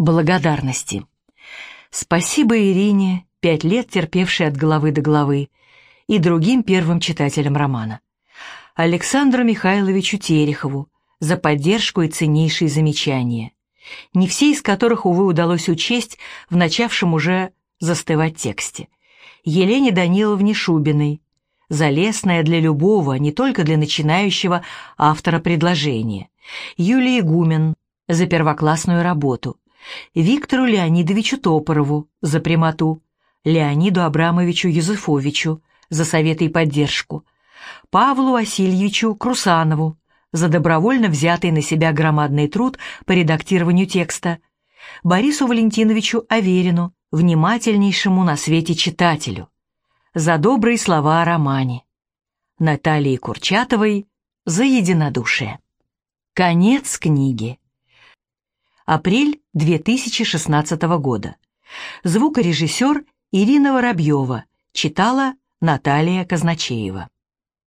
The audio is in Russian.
благодарности. Спасибо Ирине, пять лет терпевшей от головы до головы, и другим первым читателям романа. Александру Михайловичу Терехову за поддержку и ценнейшие замечания, не все из которых, увы, удалось учесть в начавшем уже застывать тексте. Елене Даниловне Шубиной, залесная для любого, не только для начинающего автора предложения. Юлии Гумен за первоклассную работу. Виктору Леонидовичу Топорову за прямоту, Леониду Абрамовичу Юзефовичу за советы и поддержку, Павлу Васильевичу Крусанову за добровольно взятый на себя громадный труд по редактированию текста, Борису Валентиновичу Аверину, внимательнейшему на свете читателю, за добрые слова о романе, Наталье Курчатовой за единодушие. Конец книги. Апрель 2016 года. Звукорежиссер Ирина Воробьева читала Наталья Казначеева.